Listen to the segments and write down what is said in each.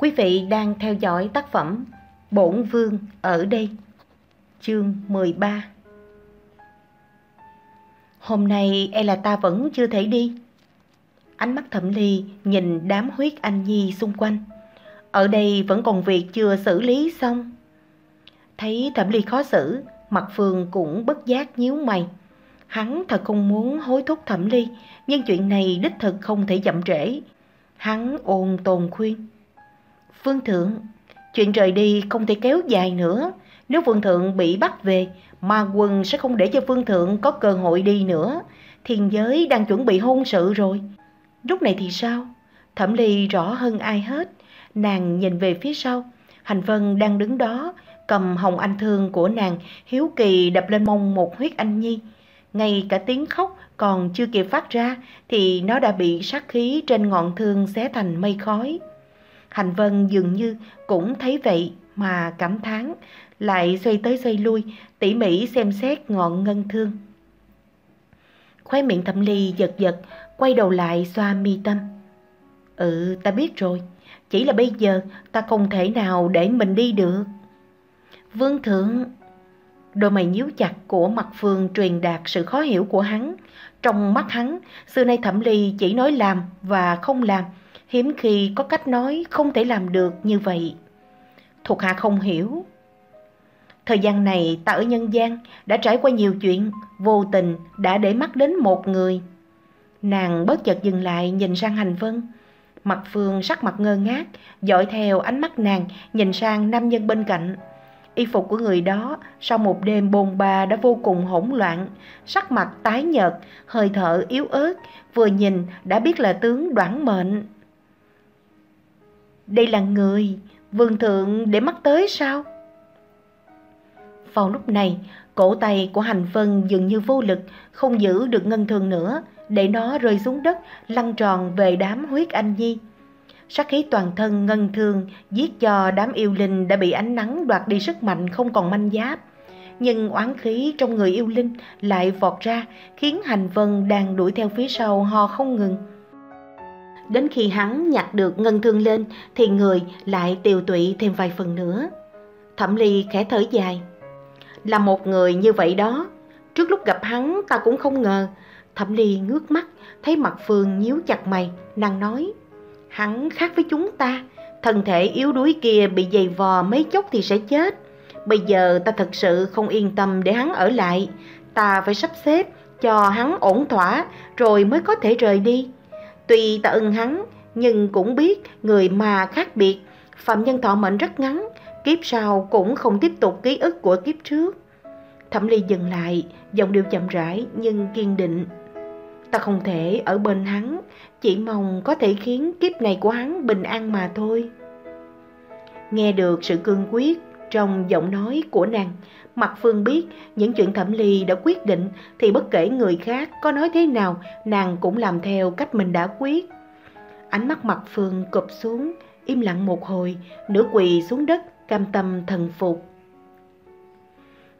Quý vị đang theo dõi tác phẩm Bổn Vương ở đây, chương 13. Hôm nay e là ta vẫn chưa thể đi. Ánh mắt thẩm ly nhìn đám huyết anh nhi xung quanh. Ở đây vẫn còn việc chưa xử lý xong. Thấy thẩm ly khó xử, mặt phương cũng bất giác nhíu mày. Hắn thật không muốn hối thúc thẩm ly, nhưng chuyện này đích thực không thể chậm trễ. Hắn ôn tồn khuyên. Vương thượng, chuyện rời đi không thể kéo dài nữa. Nếu vương thượng bị bắt về, ma quân sẽ không để cho vương thượng có cơ hội đi nữa. Thiên giới đang chuẩn bị hôn sự rồi. Lúc này thì sao? Thẩm ly rõ hơn ai hết. Nàng nhìn về phía sau. Hành Vân đang đứng đó, cầm hồng anh thương của nàng, hiếu kỳ đập lên mông một huyết anh nhi. Ngay cả tiếng khóc còn chưa kịp phát ra thì nó đã bị sát khí trên ngọn thương xé thành mây khói. Hành Vân dường như cũng thấy vậy mà cảm thán, lại xoay tới xoay lui, tỉ mỉ xem xét ngọn ngân thương. Khóe miệng thẩm ly giật giật, quay đầu lại xoa mi tâm. Ừ, ta biết rồi, chỉ là bây giờ ta không thể nào để mình đi được. Vương thượng, đôi mày nhíu chặt của mặt phương truyền đạt sự khó hiểu của hắn. Trong mắt hắn, xưa nay thẩm ly chỉ nói làm và không làm, hiếm khi có cách nói không thể làm được như vậy. Thuộc hạ không hiểu. Thời gian này ta ở nhân gian đã trải qua nhiều chuyện, vô tình đã để mắt đến một người. Nàng bất chợt dừng lại nhìn sang hành vân. Mặt phương sắc mặt ngơ ngác, dõi theo ánh mắt nàng nhìn sang nam nhân bên cạnh. Y phục của người đó sau một đêm bồn bà đã vô cùng hỗn loạn, sắc mặt tái nhợt, hơi thở yếu ớt, vừa nhìn đã biết là tướng đoản mệnh. Đây là người, vương thượng để mắt tới sao? Vào lúc này, cổ tay của hành vân dường như vô lực, không giữ được ngân thường nữa, để nó rơi xuống đất, lăn tròn về đám huyết anh nhi. Sát khí toàn thân ngân thương giết cho đám yêu linh đã bị ánh nắng đoạt đi sức mạnh không còn manh giáp. Nhưng oán khí trong người yêu linh lại vọt ra khiến hành vân đang đuổi theo phía sau ho không ngừng. Đến khi hắn nhặt được ngân thương lên thì người lại tiều tụy thêm vài phần nữa. Thẩm ly khẽ thở dài. Là một người như vậy đó, trước lúc gặp hắn ta cũng không ngờ. Thẩm ly ngước mắt, thấy mặt Phương nhíu chặt mày, nàng nói. Hắn khác với chúng ta, thân thể yếu đuối kia bị dày vò mấy chốc thì sẽ chết. Bây giờ ta thật sự không yên tâm để hắn ở lại, ta phải sắp xếp cho hắn ổn thỏa rồi mới có thể rời đi. Tuy ta ưng hắn, nhưng cũng biết người mà khác biệt, phạm nhân thọ mệnh rất ngắn, kiếp sau cũng không tiếp tục ký ức của kiếp trước. Thẩm Ly dừng lại, giọng điệu chậm rãi nhưng kiên định. Ta không thể ở bên hắn, chỉ mong có thể khiến kiếp này của hắn bình an mà thôi. Nghe được sự cương quyết trong giọng nói của nàng, Mặt Phương biết những chuyện Thẩm Ly đã quyết định thì bất kể người khác có nói thế nào, nàng cũng làm theo cách mình đã quyết. Ánh mắt Mặt Phương cụp xuống, im lặng một hồi, nửa quỳ xuống đất, cam tâm thần phục.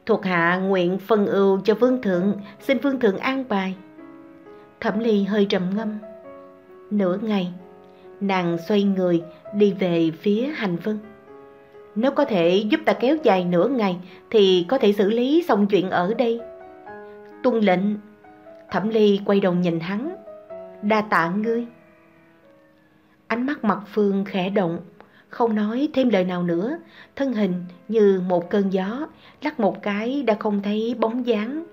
Thuộc hạ nguyện phân ưu cho vương thượng, xin vương thượng an bài. Thẩm Ly hơi trầm ngâm. Nửa ngày, nàng xoay người đi về phía hành vân. Nếu có thể giúp ta kéo dài nửa ngày thì có thể xử lý xong chuyện ở đây. Tuân lệnh. Thẩm Ly quay đầu nhìn hắn. Đa tạ ngươi. Ánh mắt mặt Phương khẽ động, không nói thêm lời nào nữa, thân hình như một cơn gió, lắc một cái đã không thấy bóng dáng.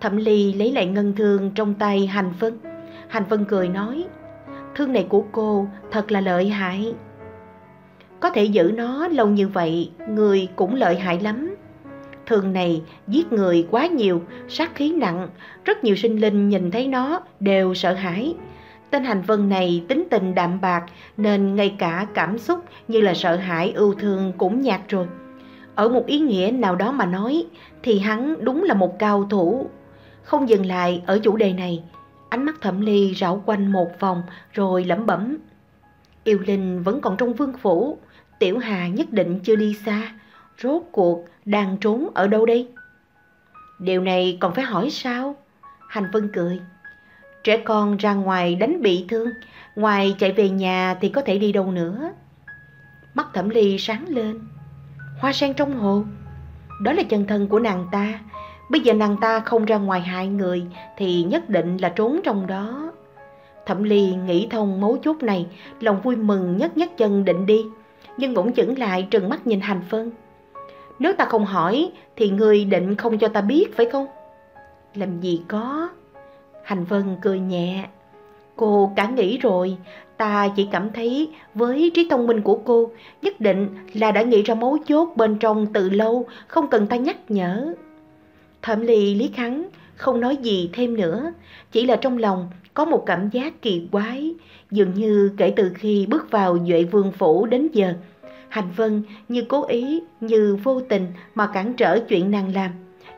Thẩm Ly lấy lại ngân thương trong tay Hành Vân. Hành Vân cười nói, thương này của cô thật là lợi hại. Có thể giữ nó lâu như vậy, người cũng lợi hại lắm. Thường này giết người quá nhiều, sát khí nặng, rất nhiều sinh linh nhìn thấy nó đều sợ hãi. Tên hành vân này tính tình đạm bạc nên ngay cả cảm xúc như là sợ hãi ưu thương cũng nhạt rồi. Ở một ý nghĩa nào đó mà nói thì hắn đúng là một cao thủ. Không dừng lại ở chủ đề này, ánh mắt thẩm ly rảo quanh một vòng rồi lẩm bẩm. Yêu linh vẫn còn trong vương phủ, Tiểu Hà nhất định chưa đi xa, rốt cuộc đang trốn ở đâu đây? Điều này còn phải hỏi sao? Hành Vân cười. Trẻ con ra ngoài đánh bị thương, ngoài chạy về nhà thì có thể đi đâu nữa? Mắt thẩm ly sáng lên. Hoa sen trong hồ. Đó là chân thân của nàng ta. Bây giờ nàng ta không ra ngoài hại người thì nhất định là trốn trong đó. Thẩm ly nghĩ thông mấu chốt này, lòng vui mừng nhất nhất chân định đi. Nhưng bỗng chững lại trừng mắt nhìn hành vân Nếu ta không hỏi thì người định không cho ta biết phải không? Làm gì có. Hành Vân cười nhẹ. Cô cả nghĩ rồi, ta chỉ cảm thấy với trí thông minh của cô nhất định là đã nghĩ ra mấu chốt bên trong từ lâu, không cần ta nhắc nhở. Thẩm Ly lý hắn, không nói gì thêm nữa, chỉ là trong lòng có một cảm giác kỳ quái, dường như kể từ khi bước vào Duệ Vương Phủ đến giờ, Hành Vân như cố ý, như vô tình mà cản trở chuyện nàng làm,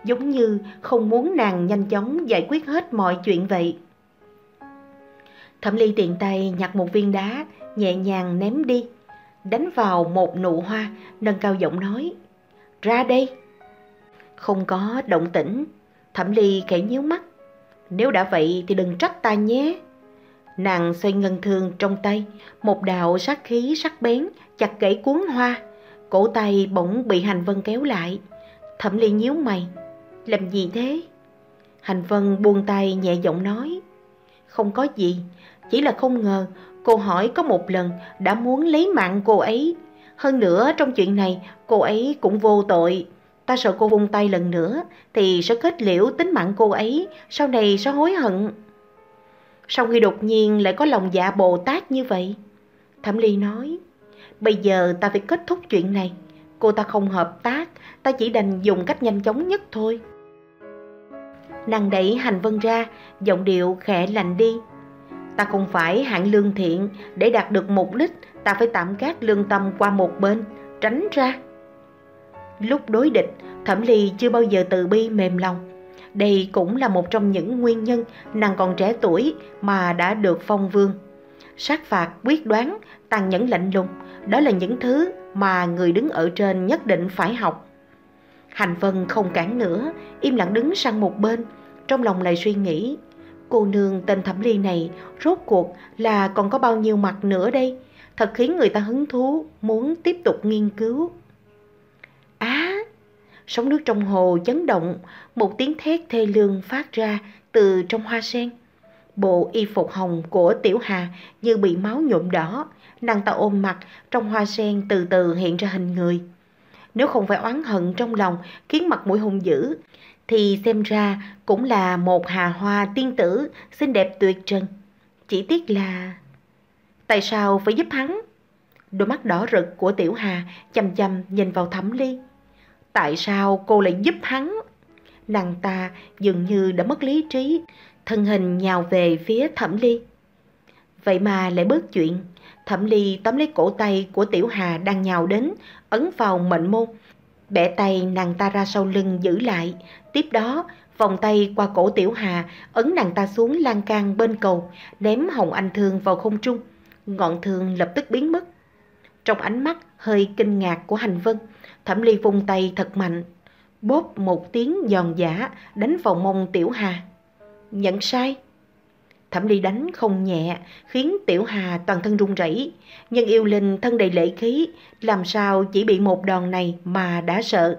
giống như không muốn nàng nhanh chóng giải quyết hết mọi chuyện vậy. Thẩm Ly tiện tay nhặt một viên đá, nhẹ nhàng ném đi, đánh vào một nụ hoa, nâng cao giọng nói, ra đây. Không có động tĩnh, Thẩm Ly khẽ nhíu mắt, nếu đã vậy thì đừng trách ta nhé. Nàng xoay ngân thương trong tay, một đạo sát khí sắc bén, chặt gãy cuốn hoa. Cổ tay bỗng bị Hành Vân kéo lại. Thẩm Ly nhíu mày. Làm gì thế? Hành Vân buông tay nhẹ giọng nói. Không có gì, chỉ là không ngờ cô hỏi có một lần đã muốn lấy mạng cô ấy. Hơn nữa trong chuyện này cô ấy cũng vô tội. Ta sợ cô vung tay lần nữa thì sẽ kết liễu tính mạng cô ấy, sau này sẽ hối hận. Sau khi đột nhiên lại có lòng dạ Bồ Tát như vậy? Thẩm Ly nói, bây giờ ta phải kết thúc chuyện này. Cô ta không hợp tác, ta chỉ đành dùng cách nhanh chóng nhất thôi. Nàng đẩy hành vân ra, giọng điệu khẽ lạnh đi. Ta không phải hạng lương thiện, để đạt được mục đích, ta phải tạm gác lương tâm qua một bên, tránh ra. Lúc đối địch, Thẩm Ly chưa bao giờ từ bi mềm lòng. Đây cũng là một trong những nguyên nhân nàng còn trẻ tuổi mà đã được phong vương. Sát phạt, quyết đoán, tàn nhẫn lạnh lùng, đó là những thứ mà người đứng ở trên nhất định phải học. Hành Vân không cản nữa, im lặng đứng sang một bên, trong lòng lại suy nghĩ. Cô nương tên Thẩm Ly này rốt cuộc là còn có bao nhiêu mặt nữa đây? Thật khiến người ta hứng thú, muốn tiếp tục nghiên cứu. Sóng nước trong hồ chấn động, một tiếng thét thê lương phát ra từ trong hoa sen. Bộ y phục hồng của Tiểu Hà như bị máu nhuộm đỏ, nàng ta ôm mặt trong hoa sen từ từ hiện ra hình người. Nếu không phải oán hận trong lòng khiến mặt mũi hung dữ, thì xem ra cũng là một hà hoa tiên tử xinh đẹp tuyệt trần. Chỉ tiếc là... Tại sao phải giúp hắn? Đôi mắt đỏ rực của Tiểu Hà chăm chăm nhìn vào thẩm ly. Tại sao cô lại giúp hắn? Nàng ta dường như đã mất lý trí, thân hình nhào về phía thẩm ly. Vậy mà lại bớt chuyện, thẩm ly tóm lấy cổ tay của Tiểu Hà đang nhào đến, ấn vào mệnh môn. Bẻ tay nàng ta ra sau lưng giữ lại, tiếp đó vòng tay qua cổ Tiểu Hà, ấn nàng ta xuống lan can bên cầu, ném hồng anh thương vào không trung. Ngọn thương lập tức biến mất. Trong ánh mắt hơi kinh ngạc của hành vân, Thẩm Ly vung tay thật mạnh, bóp một tiếng giòn giả đánh vào mông Tiểu Hà. Nhận sai. Thẩm Ly đánh không nhẹ, khiến Tiểu Hà toàn thân run rẩy. Nhưng yêu linh thân đầy lệ khí, làm sao chỉ bị một đòn này mà đã sợ.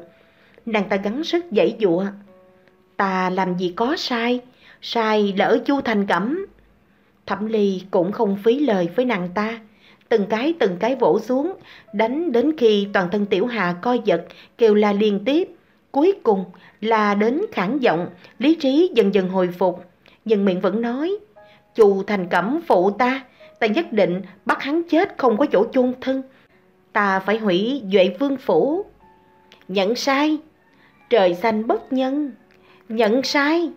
Nàng ta gắng sức giãy dụa. Ta làm gì có sai, sai lỡ chu thành cẩm. Thẩm Ly cũng không phí lời với nàng ta từng cái từng cái vỗ xuống, đánh đến khi toàn thân Tiểu Hà co giật, kêu la liên tiếp. Cuối cùng là đến khản giọng, lý trí dần dần hồi phục, nhưng miệng vẫn nói, Chù thành cẩm phụ ta, ta nhất định bắt hắn chết không có chỗ chôn thân. Ta phải hủy Duệ Vương Phủ. Nhận sai, trời xanh bất nhân. Nhận sai,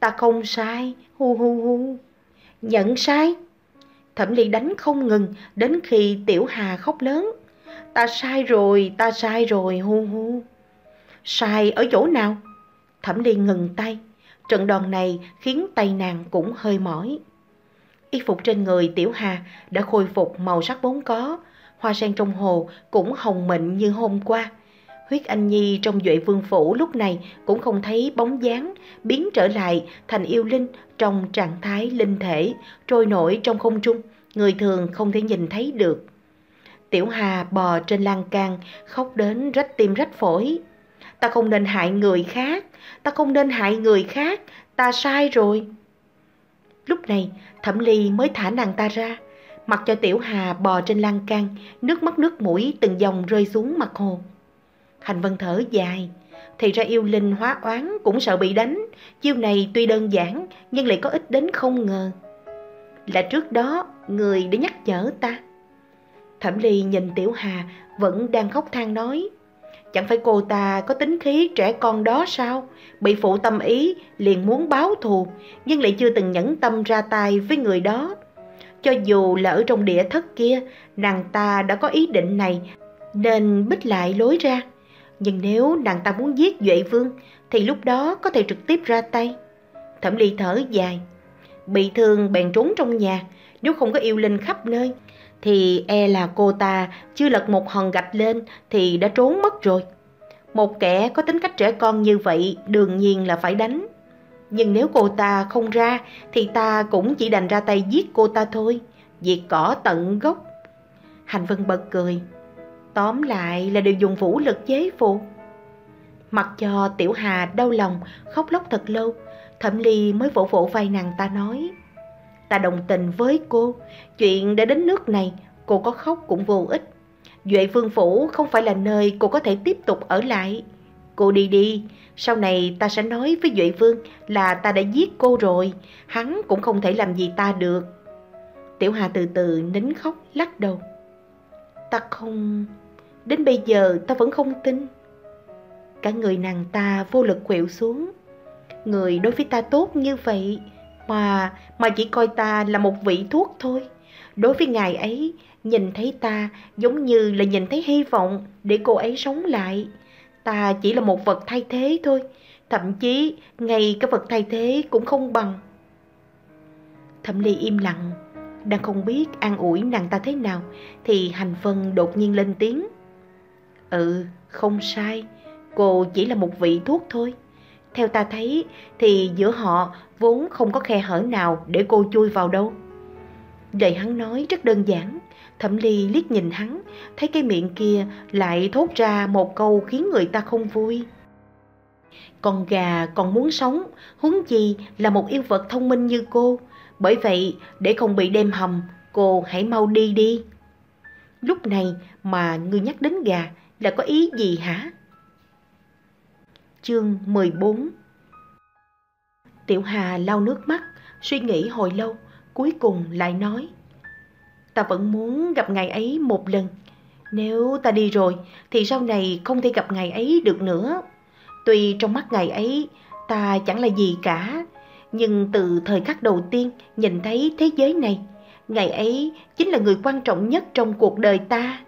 ta không sai, hu hu hu. Nhận sai. Thẩm Ly đánh không ngừng đến khi Tiểu Hà khóc lớn. Ta sai rồi, ta sai rồi, hu hu. Sai ở chỗ nào? Thẩm Ly ngừng tay. Trận đòn này khiến tay nàng cũng hơi mỏi. Y phục trên người Tiểu Hà đã khôi phục màu sắc vốn có. Hoa sen trong hồ cũng hồng mịn như hôm qua. Huyết Anh Nhi trong Duệ Vương Phủ lúc này cũng không thấy bóng dáng, biến trở lại thành yêu linh trong trạng thái linh thể, trôi nổi trong không trung, người thường không thể nhìn thấy được. Tiểu Hà bò trên lan can, khóc đến rách tim rách phổi. Ta không nên hại người khác, ta không nên hại người khác, ta sai rồi. Lúc này, Thẩm Ly mới thả nàng ta ra, mặc cho Tiểu Hà bò trên lan can, nước mắt nước mũi từng dòng rơi xuống mặt hồ. Hành Vân thở dài, thì ra yêu linh hóa oán cũng sợ bị đánh, chiêu này tuy đơn giản nhưng lại có ích đến không ngờ. Là trước đó người đã nhắc nhở ta. Thẩm Ly nhìn Tiểu Hà vẫn đang khóc than nói. Chẳng phải cô ta có tính khí trẻ con đó sao? Bị phụ tâm ý liền muốn báo thù nhưng lại chưa từng nhẫn tâm ra tay với người đó. Cho dù là ở trong địa thất kia, nàng ta đã có ý định này nên bích lại lối ra. Nhưng nếu nàng ta muốn giết Duệ Vương thì lúc đó có thể trực tiếp ra tay. Thẩm Ly thở dài. Bị thương bèn trốn trong nhà, nếu không có yêu linh khắp nơi thì e là cô ta chưa lật một hòn gạch lên thì đã trốn mất rồi. Một kẻ có tính cách trẻ con như vậy đương nhiên là phải đánh. Nhưng nếu cô ta không ra thì ta cũng chỉ đành ra tay giết cô ta thôi, diệt cỏ tận gốc. Hành Vân bật cười. Tóm lại là đều dùng vũ lực chế phục. Mặc cho Tiểu Hà đau lòng, khóc lóc thật lâu, Thẩm Ly mới vỗ vỗ vai nàng ta nói. Ta đồng tình với cô, chuyện đã đến nước này, cô có khóc cũng vô ích. Duệ Vương Phủ không phải là nơi cô có thể tiếp tục ở lại. Cô đi đi, sau này ta sẽ nói với Duệ Vương là ta đã giết cô rồi, hắn cũng không thể làm gì ta được. Tiểu Hà từ từ nín khóc, lắc đầu. Ta không... Đến bây giờ ta vẫn không tin. Cả người nàng ta vô lực quẹo xuống. Người đối với ta tốt như vậy mà mà chỉ coi ta là một vị thuốc thôi. Đối với ngài ấy, nhìn thấy ta giống như là nhìn thấy hy vọng để cô ấy sống lại. Ta chỉ là một vật thay thế thôi, thậm chí ngay cái vật thay thế cũng không bằng. Thẩm Ly im lặng, đang không biết an ủi nàng ta thế nào, thì Hành Vân đột nhiên lên tiếng. Ừ, không sai, cô chỉ là một vị thuốc thôi. Theo ta thấy thì giữa họ vốn không có khe hở nào để cô chui vào đâu. Lời hắn nói rất đơn giản, Thẩm Ly liếc nhìn hắn, thấy cái miệng kia lại thốt ra một câu khiến người ta không vui. Con gà còn muốn sống, huống chi là một yêu vật thông minh như cô. Bởi vậy, để không bị đem hầm, cô hãy mau đi đi. Lúc này mà ngươi nhắc đến gà là có ý gì hả? Chương 14 Tiểu Hà lau nước mắt, suy nghĩ hồi lâu, cuối cùng lại nói Ta vẫn muốn gặp ngày ấy một lần. Nếu ta đi rồi thì sau này không thể gặp ngày ấy được nữa. Tuy trong mắt ngày ấy ta chẳng là gì cả, nhưng từ thời khắc đầu tiên nhìn thấy thế giới này, ngày ấy chính là người quan trọng nhất trong cuộc đời ta.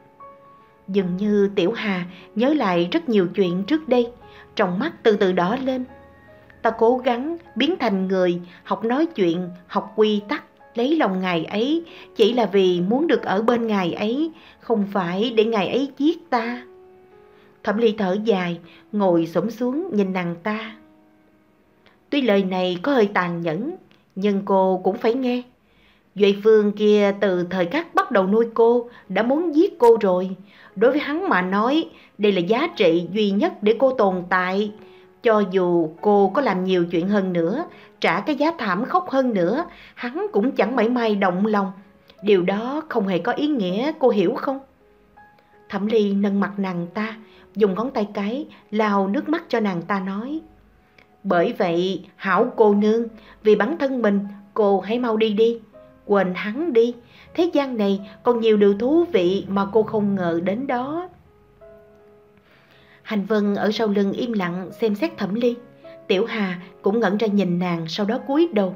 Dường như Tiểu Hà nhớ lại rất nhiều chuyện trước đây, trong mắt từ từ đỏ lên. Ta cố gắng biến thành người, học nói chuyện, học quy tắc, lấy lòng ngài ấy chỉ là vì muốn được ở bên ngài ấy, không phải để ngài ấy giết ta. Thẩm ly thở dài, ngồi sổm xuống nhìn nàng ta. Tuy lời này có hơi tàn nhẫn, nhưng cô cũng phải nghe. Duệ Vương kia từ thời khắc bắt đầu nuôi cô đã muốn giết cô rồi. Đối với hắn mà nói, đây là giá trị duy nhất để cô tồn tại. Cho dù cô có làm nhiều chuyện hơn nữa, trả cái giá thảm khốc hơn nữa, hắn cũng chẳng mảy may động lòng. Điều đó không hề có ý nghĩa, cô hiểu không? Thẩm Ly nâng mặt nàng ta, dùng ngón tay cái lao nước mắt cho nàng ta nói. Bởi vậy, hảo cô nương, vì bản thân mình, cô hãy mau đi đi. Quên hắn đi, thế gian này còn nhiều điều thú vị mà cô không ngờ đến đó. Hành Vân ở sau lưng im lặng xem xét thẩm ly. Tiểu Hà cũng ngẩn ra nhìn nàng sau đó cúi đầu.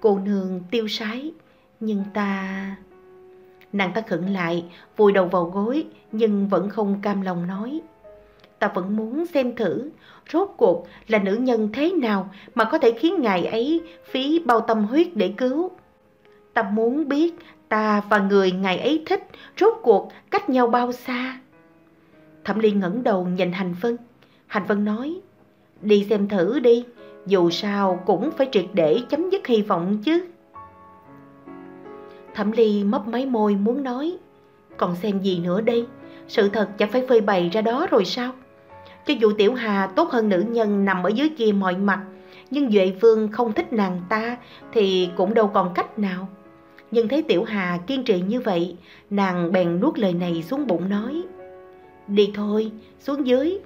Cô nương tiêu sái, nhưng ta... Nàng ta khựng lại, vùi đầu vào gối nhưng vẫn không cam lòng nói. Ta vẫn muốn xem thử, rốt cuộc là nữ nhân thế nào mà có thể khiến ngài ấy phí bao tâm huyết để cứu. Ta muốn biết ta và người ngài ấy thích rốt cuộc cách nhau bao xa. Thẩm Ly ngẩng đầu nhìn Hành Vân. Hành Vân nói, đi xem thử đi, dù sao cũng phải triệt để chấm dứt hy vọng chứ. Thẩm Ly mấp máy môi muốn nói, Còn xem gì nữa đây? Sự thật chẳng phải phơi bày ra đó rồi sao? Cho dù Tiểu Hà tốt hơn nữ nhân nằm ở dưới kia mọi mặt, nhưng Duệ Vương không thích nàng ta thì cũng đâu còn cách nào. Nhưng thấy Tiểu Hà kiên trì như vậy, nàng bèn nuốt lời này xuống bụng nói. Đi thôi, xuống dưới,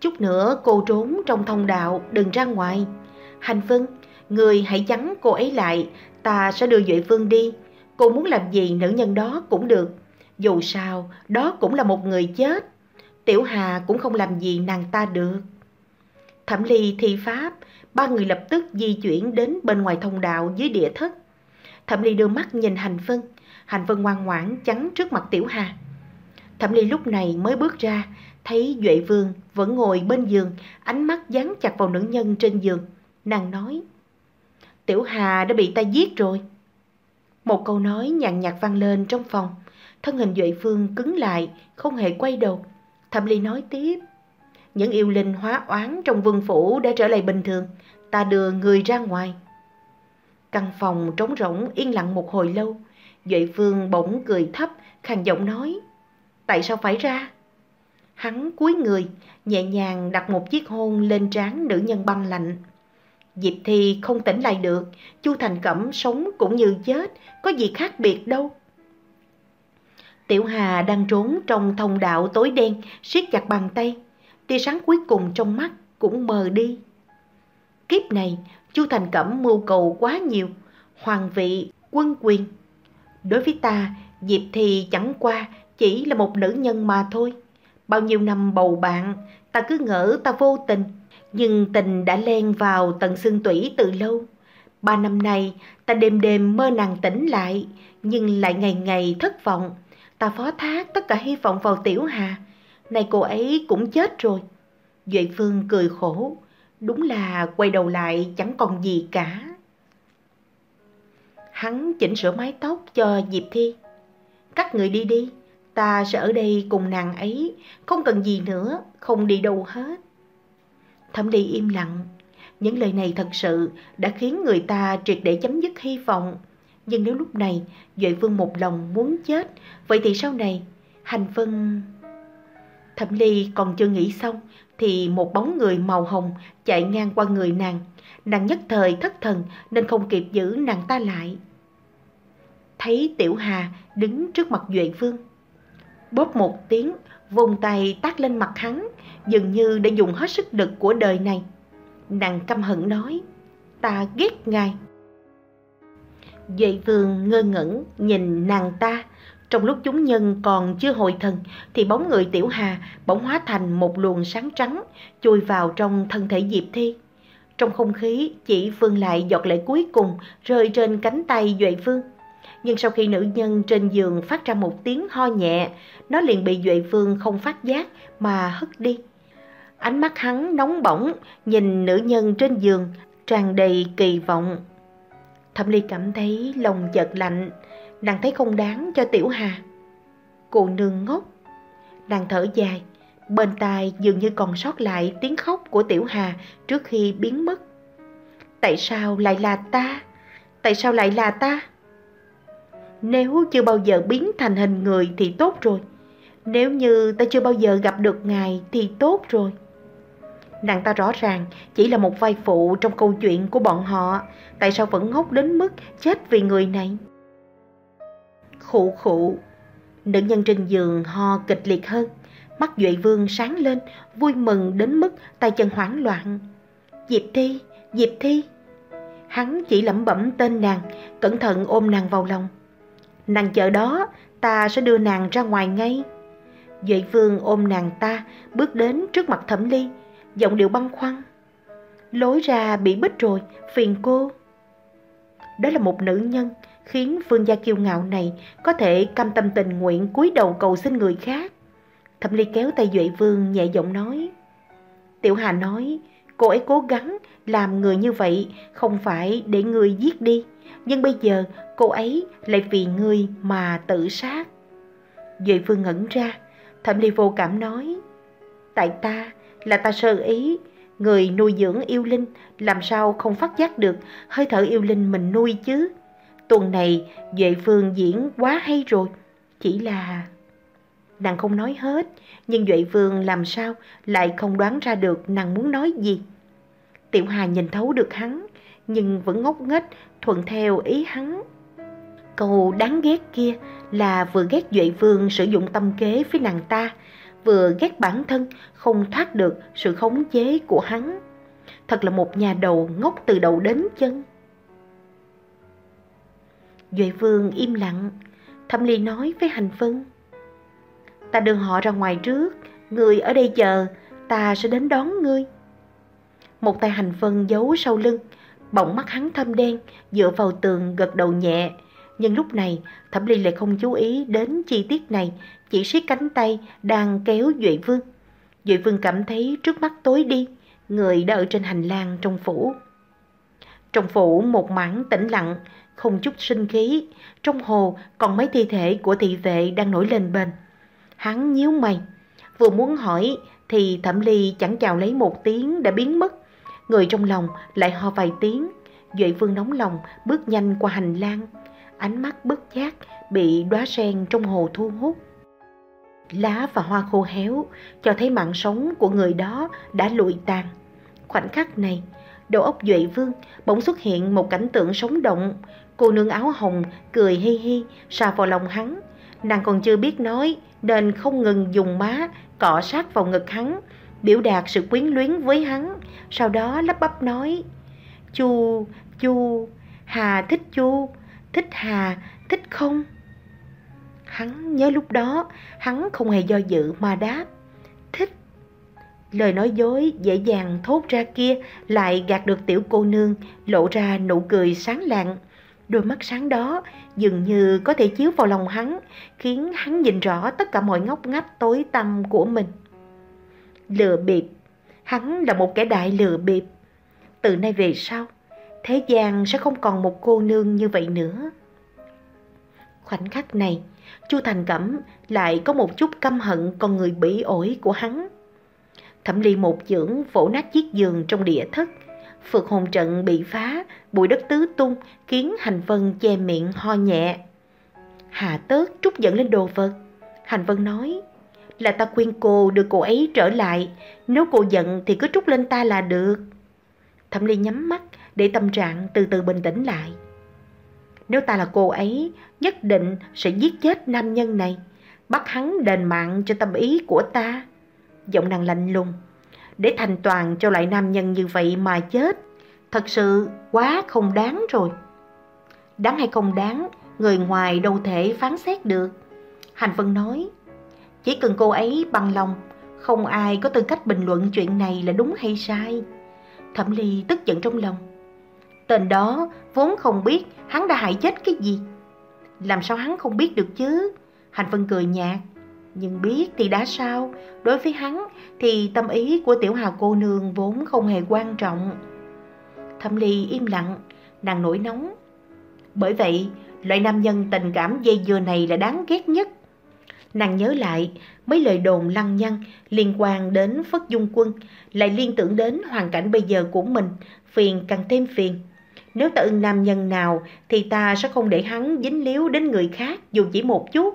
chút nữa cô trốn trong thông đạo, đừng ra ngoài. Hành Vân, người hãy chắn cô ấy lại, ta sẽ đưa Duệ Vương đi. Cô muốn làm gì nữ nhân đó cũng được. Dù sao, đó cũng là một người chết. Tiểu Hà cũng không làm gì nàng ta được. Thẩm ly thi pháp, ba người lập tức di chuyển đến bên ngoài thông đạo dưới địa thất. Thẩm ly đưa mắt nhìn Hành Vân, Hành Vân ngoan ngoãn chắn trước mặt Tiểu Hà. Thẩm ly lúc này mới bước ra, thấy Duệ Vương vẫn ngồi bên giường, ánh mắt dán chặt vào nữ nhân trên giường. Nàng nói, Tiểu Hà đã bị ta giết rồi. Một câu nói nhàn nhạt vang lên trong phòng, thân hình Duệ Vương cứng lại, không hề quay đầu. Thẩm ly nói tiếp, những yêu linh hóa oán trong vương phủ đã trở lại bình thường, ta đưa người ra ngoài. Căn phòng trống rỗng yên lặng một hồi lâu, Duệ Phương bỗng cười thấp, khàn giọng nói, tại sao phải ra? Hắn cúi người, nhẹ nhàng đặt một chiếc hôn lên trán nữ nhân băng lạnh. Diệp Thi không tỉnh lại được, Chu Thành Cẩm sống cũng như chết, có gì khác biệt đâu. Tiểu Hà đang trốn trong thông đạo tối đen, siết chặt bàn tay. Tia sáng cuối cùng trong mắt cũng mờ đi. Kiếp này, Chu Thành Cẩm mưu cầu quá nhiều, hoàng vị, quân quyền. Đối với ta, Diệp thì chẳng qua chỉ là một nữ nhân mà thôi. Bao nhiêu năm bầu bạn, ta cứ ngỡ ta vô tình, nhưng tình đã len vào tận xương tủy từ lâu. Ba năm nay, ta đêm đêm mơ nàng tỉnh lại, nhưng lại ngày ngày thất vọng. Ta phó thác tất cả hy vọng vào Tiểu Hà. Này cô ấy cũng chết rồi. Duệ Phương cười khổ, đúng là quay đầu lại chẳng còn gì cả. Hắn chỉnh sửa mái tóc cho Diệp Thi. Các người đi đi, ta sẽ ở đây cùng nàng ấy, không cần gì nữa, không đi đâu hết. Thẩm đi im lặng, những lời này thật sự đã khiến người ta triệt để chấm dứt hy vọng. Nhưng nếu lúc này Duệ Vương một lòng muốn chết, vậy thì sau này Hành Vân... Thẩm Ly còn chưa nghĩ xong thì một bóng người màu hồng chạy ngang qua người nàng. Nàng nhất thời thất thần nên không kịp giữ nàng ta lại. Thấy Tiểu Hà đứng trước mặt Duệ Vương. Bóp một tiếng, vùng tay tác lên mặt hắn, dường như đã dùng hết sức lực của đời này. Nàng căm hận nói, ta ghét ngài. Duệ Vương ngơ ngẩn nhìn nàng ta, trong lúc chúng nhân còn chưa hồi thần thì bóng người Tiểu Hà bỗng hóa thành một luồng sáng trắng chui vào trong thân thể Diệp Thi. Trong không khí chỉ vương lại giọt lệ cuối cùng rơi trên cánh tay Duệ Vương. Nhưng sau khi nữ nhân trên giường phát ra một tiếng ho nhẹ, nó liền bị Duệ Vương không phát giác mà hất đi. Ánh mắt hắn nóng bỏng, nhìn nữ nhân trên giường, tràn đầy kỳ vọng. Thẩm Ly cảm thấy lòng chợt lạnh, nàng thấy không đáng cho Tiểu Hà. Cô nương ngốc, nàng thở dài, bên tai dường như còn sót lại tiếng khóc của Tiểu Hà trước khi biến mất. Tại sao lại là ta? Tại sao lại là ta? Nếu chưa bao giờ biến thành hình người thì tốt rồi. Nếu như ta chưa bao giờ gặp được ngài thì tốt rồi. Nàng ta rõ ràng chỉ là một vai phụ trong câu chuyện của bọn họ. Tại sao vẫn ngốc đến mức chết vì người này? Khụ khụ. Nữ nhân trên giường ho kịch liệt hơn. Mắt Duệ Vương sáng lên, vui mừng đến mức tay chân hoảng loạn. Diệp Thi, Diệp Thi. Hắn chỉ lẩm bẩm tên nàng, cẩn thận ôm nàng vào lòng. Nàng chờ đó, ta sẽ đưa nàng ra ngoài ngay. Duệ Vương ôm nàng ta, bước đến trước mặt Thẩm Ly, giọng điệu băng khoăn. Lối ra bị bích rồi, phiền cô. Đó là một nữ nhân, khiến Phương gia kiêu ngạo này có thể cam tâm tình nguyện cúi đầu cầu xin người khác. Thẩm Ly kéo tay Duệ Vương nhẹ giọng nói. Tiểu Hà nói, cô ấy cố gắng làm người như vậy không phải để người giết đi, nhưng bây giờ cô ấy lại vì người mà tự sát. Duệ Vương ngẩn ra, Thẩm Ly vô cảm nói, tại ta là ta sơ ý, người nuôi dưỡng yêu linh làm sao không phát giác được hơi thở yêu linh mình nuôi chứ. Tuần này Duệ Phương diễn quá hay rồi, chỉ là Nàng không nói hết, nhưng Duệ phương làm sao lại không đoán ra được nàng muốn nói gì. Tiểu Hà nhìn thấu được hắn, nhưng vẫn ngốc nghếch thuận theo ý hắn. Câu đáng ghét kia là vừa ghét Duệ Vương sử dụng tâm kế với nàng ta, vừa ghét bản thân không thoát được sự khống chế của hắn. Thật là một nhà đầu ngốc từ đầu đến chân. Duệ Vương im lặng, Thẩm Ly nói với Hành Vân. Ta đưa họ ra ngoài trước, người ở đây chờ, ta sẽ đến đón ngươi. Một tay Hành Vân giấu sau lưng, bỗng mắt hắn thâm đen, dựa vào tường gật đầu nhẹ. Nhưng lúc này, Thẩm Ly lại không chú ý đến chi tiết này, chỉ siết cánh tay đang kéo Duệ Vương. Duệ Vương cảm thấy trước mắt tối đi, người đã ở trên hành lang trong phủ. Trong phủ một mảng tĩnh lặng, không chút sinh khí, trong hồ còn mấy thi thể của thị vệ đang nổi lên bên. Hắn nhíu mày, vừa muốn hỏi thì Thẩm Ly chẳng chào lấy một tiếng đã biến mất. Người trong lòng lại ho vài tiếng, Duệ Vương nóng lòng bước nhanh qua hành lang, ánh mắt bất giác bị đóa sen trong hồ thu hút. Lá và hoa khô héo cho thấy mạng sống của người đó đã lụi tàn. Khoảnh khắc này, đầu óc Duệ Vương bỗng xuất hiện một cảnh tượng sống động. Cô nương áo hồng cười hi hi, xà vào lòng hắn. Nàng còn chưa biết nói nên không ngừng dùng má cọ sát vào ngực hắn, biểu đạt sự quyến luyến với hắn. Sau đó lắp bắp nói, Chu, Chu, Hà thích Chu, thích Hà, thích không? Hắn nhớ lúc đó, hắn không hề do dự mà đáp, thích. Lời nói dối dễ dàng thốt ra kia lại gạt được tiểu cô nương, lộ ra nụ cười sáng lạng. Đôi mắt sáng đó dường như có thể chiếu vào lòng hắn, khiến hắn nhìn rõ tất cả mọi ngóc ngách tối tăm của mình. Lừa bịp, hắn là một kẻ đại lừa bịp. Từ nay về sau, thế gian sẽ không còn một cô nương như vậy nữa. Khoảnh khắc này, Chu Thành Cẩm lại có một chút căm hận con người bỉ ổi của hắn. Thẩm ly một chưởng vỗ nát chiếc giường trong địa thất. Phược hồn trận bị phá, bụi đất tứ tung, khiến Hành Vân che miệng ho nhẹ. Hà tớt trút giận lên đồ vật. Hành Vân nói, là ta khuyên cô đưa cô ấy trở lại, nếu cô giận thì cứ trút lên ta là được. Thẩm ly nhắm mắt để tâm trạng từ từ bình tĩnh lại. Nếu ta là cô ấy, nhất định sẽ giết chết nam nhân này, bắt hắn đền mạng cho tâm ý của ta. Giọng nàng lạnh lùng, để thành toàn cho loại nam nhân như vậy mà chết, thật sự quá không đáng rồi. Đáng hay không đáng, người ngoài đâu thể phán xét được. Hành Vân nói, chỉ cần cô ấy bằng lòng, không ai có tư cách bình luận chuyện này là đúng hay sai. Thẩm Ly tức giận trong lòng. Tên đó vốn không biết hắn đã hại chết cái gì. Làm sao hắn không biết được chứ? Hành Vân cười nhạt. Nhưng biết thì đã sao? Đối với hắn thì tâm ý của tiểu hà cô nương vốn không hề quan trọng. Thẩm Ly im lặng, nàng nổi nóng. Bởi vậy, loại nam nhân tình cảm dây dưa này là đáng ghét nhất. Nàng nhớ lại mấy lời đồn lăng nhăng liên quan đến Phất Dung Quân, lại liên tưởng đến hoàn cảnh bây giờ của mình, phiền càng thêm phiền. Nếu ta ưng nam nhân nào thì ta sẽ không để hắn dính líu đến người khác dù chỉ một chút.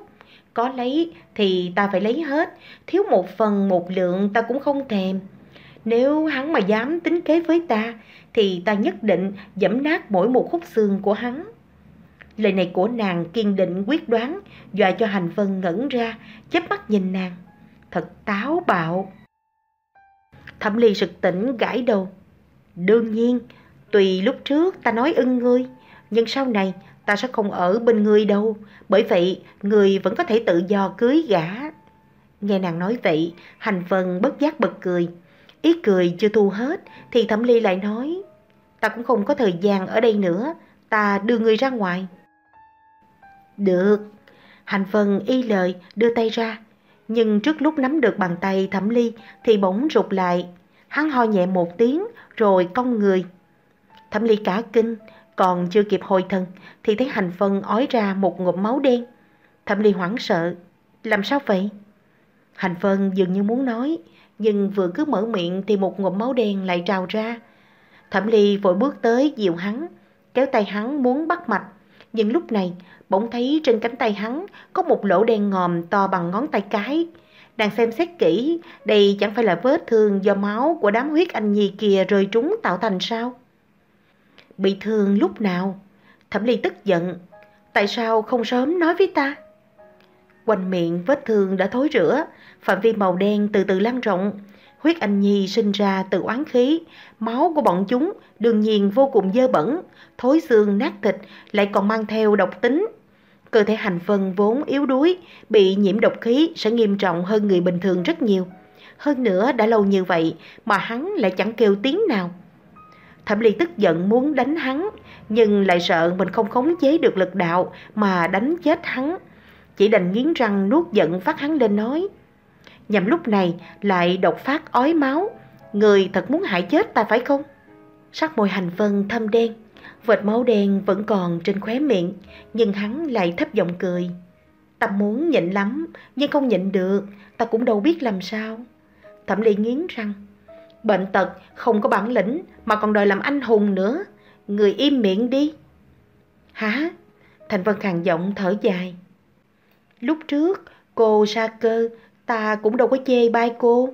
Có lấy thì ta phải lấy hết, thiếu một phần một lượng ta cũng không thèm. Nếu hắn mà dám tính kế với ta thì ta nhất định dẫm nát mỗi một khúc xương của hắn. Lời này của nàng kiên định quyết đoán, dọa cho hành vân ngẩn ra, chớp mắt nhìn nàng. Thật táo bạo. Thẩm ly sực tỉnh gãi đầu. Đương nhiên, Tùy lúc trước ta nói ưng ngươi, nhưng sau này ta sẽ không ở bên ngươi đâu, bởi vậy ngươi vẫn có thể tự do cưới gã. Nghe nàng nói vậy, hành vân bất giác bật cười. Ý cười chưa thu hết thì thẩm ly lại nói, ta cũng không có thời gian ở đây nữa, ta đưa ngươi ra ngoài. Được, hành vân y lời đưa tay ra, nhưng trước lúc nắm được bàn tay thẩm ly thì bỗng rụt lại. Hắn ho nhẹ một tiếng rồi cong người Thẩm ly cả kinh, còn chưa kịp hồi thần thì thấy hành phân ói ra một ngụm máu đen. Thẩm ly hoảng sợ, làm sao vậy? Hành phân dường như muốn nói, nhưng vừa cứ mở miệng thì một ngụm máu đen lại trào ra. Thẩm ly vội bước tới dìu hắn, kéo tay hắn muốn bắt mạch, Nhưng lúc này, bỗng thấy trên cánh tay hắn có một lỗ đen ngòm to bằng ngón tay cái. Nàng xem xét kỹ, đây chẳng phải là vết thương do máu của đám huyết anh nhi kia rơi trúng tạo thành sao? Bị thương lúc nào? Thẩm Ly tức giận. Tại sao không sớm nói với ta? Quanh miệng vết thương đã thối rữa, phạm vi màu đen từ từ lan rộng. Huyết anh nhi sinh ra từ oán khí, máu của bọn chúng đương nhiên vô cùng dơ bẩn, thối xương nát thịt lại còn mang theo độc tính. Cơ thể hành vân vốn yếu đuối, bị nhiễm độc khí sẽ nghiêm trọng hơn người bình thường rất nhiều. Hơn nữa đã lâu như vậy mà hắn lại chẳng kêu tiếng nào. Thẩm Ly tức giận muốn đánh hắn, nhưng lại sợ mình không khống chế được lực đạo mà đánh chết hắn. Chỉ đành nghiến răng nuốt giận phát hắn lên nói. Nhằm lúc này lại độc phát ói máu, người thật muốn hại chết ta phải không? Sắc môi hành vân thâm đen, vệt máu đen vẫn còn trên khóe miệng, nhưng hắn lại thấp giọng cười. Ta muốn nhịn lắm, nhưng không nhịn được, ta cũng đâu biết làm sao. Thẩm Ly nghiến răng. Bệnh tật, không có bản lĩnh, mà còn đòi làm anh hùng nữa. Người im miệng đi. Hả? Thành Vân khàn giọng thở dài. Lúc trước, cô sa cơ, ta cũng đâu có chê bai cô.